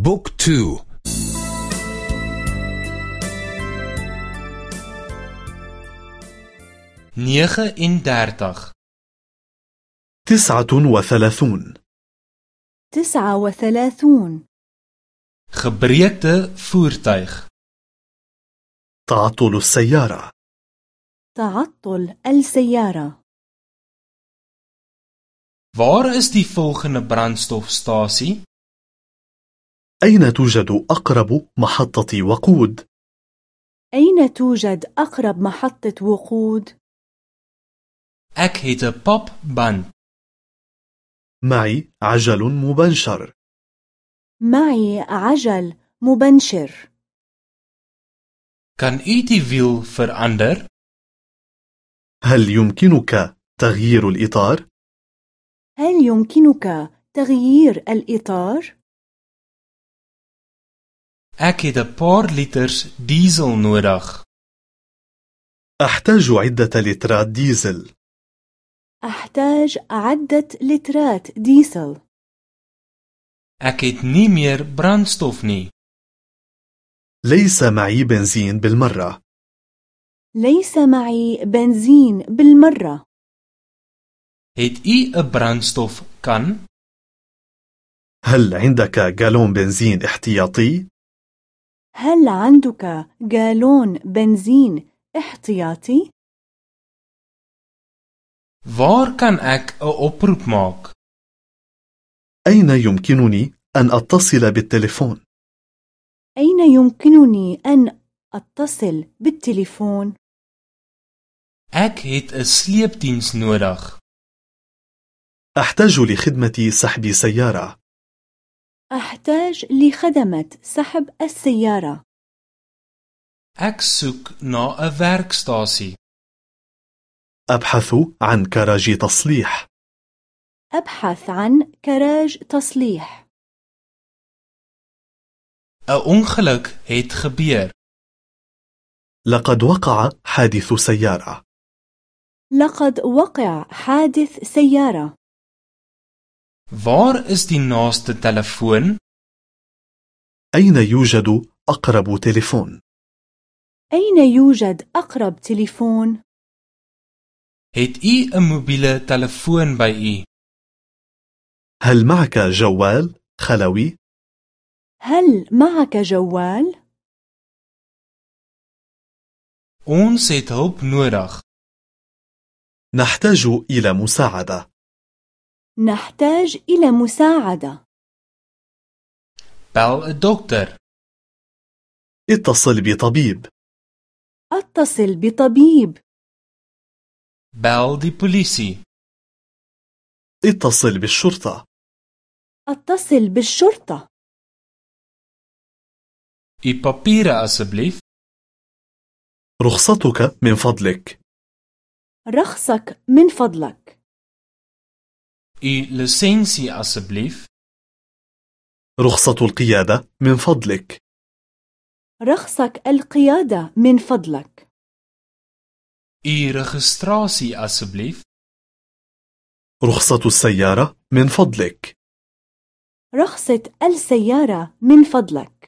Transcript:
بوك تو. نيغة إن دارتغ تسعة وثلاثون. تسعة وثلاثون. gebreekte voertuig تعطل السيارة. تعطل السيارة. Waar is die volgende brandstofstasie? أين توجد أقرب محطة وقود؟ أين توجد أقرب محطة وقود؟ Ek het 'n papband. معي عجل مبنشر معي عجل مبنشر Kan u die wiel verander? هل يمكنك تغيير الإطار؟ هل يمكنك تغيير الإطار؟ Ek het 'n paar liters diesel nodig. أحتاج عدة لترات ديزل أحتاج عدة لترات ديزل Ek het nie meer brandstof nie. ليس معي بنزين بالمرة ليس معي بنزين بالمرة Het u 'n brandstofkan? هل عندك جالون بنزين احتياطي؟ هل عندك جالون بنزين احتياطي؟ Waar kan ek 'n oproep maak? أين يمكنني أن أتصل بالتليفون؟ أين يمكنني أن أتصل بالتليفون؟ Ek het 'n sleepdiens nodig. أحتاج لخدمة سحب سيارة أحتاج لخدمة سحب السيارة. Ek soek na 'n werkstasie. أبحث عن كراج تصليح. أبحث عن كراج تصليح. 'n Ongeluk het gebeur. لقد وقع حادث سيارة. لقد وقع حادث سيارة. Waar is die naaste telefoon? أين يوجد أقرب تليفون؟ أين يوجد أقرب تليفون؟ Het u 'n mobiele telefoon by u? هل معك جوال خلوي؟ هل معك جوال؟ Ons het hulp nodig. نحتاج إلى مساعدة نحتاج إلى مساعدة. 'n dokter. اتصل بطبيب. أتصل بطبيب. Bel die polisie. اتصل بالشرطة. أتصل بالشرطة. U papiere asseblief. رخصتك من فضلك. رخصك من فضلك. U lisensie asseblief. رخصة القيادة من فضلك رخصك القيادة من فضلك U registrasie asseblief. رخصة السيارة من فضلك رخصة السيارة من فضلك